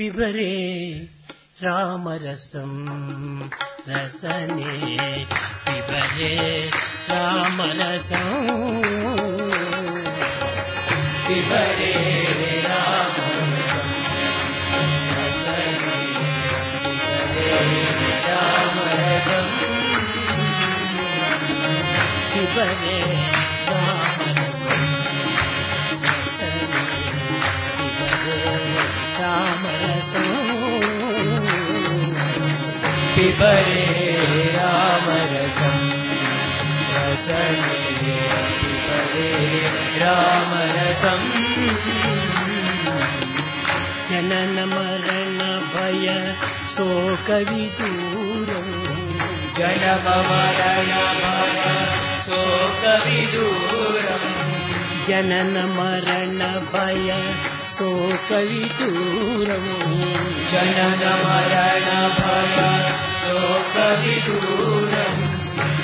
पिबरे रामरसम् रसने पिबरे रामरसम् पिबरे पिबरे रामरसम् पिबरे रामरसम् रसने पिबरे रामरसम् जनन मरण भय शोकविदूरम् जनम मरण भय शोकविदूरम् जनन मरण भय शोकविदूरम् जनन मरण भय शोकविदूरम्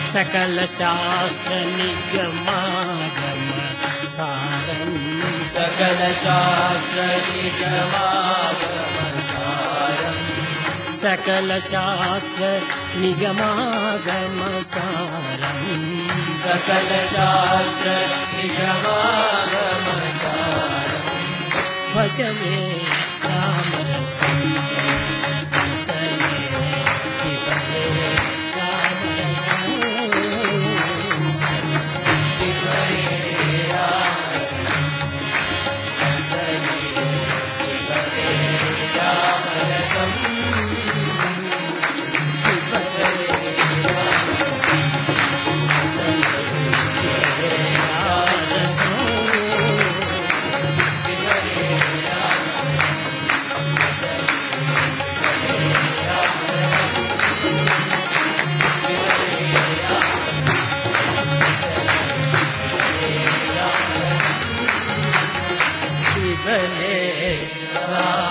सकल शास्त्र निगमागम सारम् सकल शास्त्र निगमागमसारम्। सकल शास्त्र निगमागम सारम् शास्त्र निगमागमसारम्। भजने रामरसम् पिबरे राम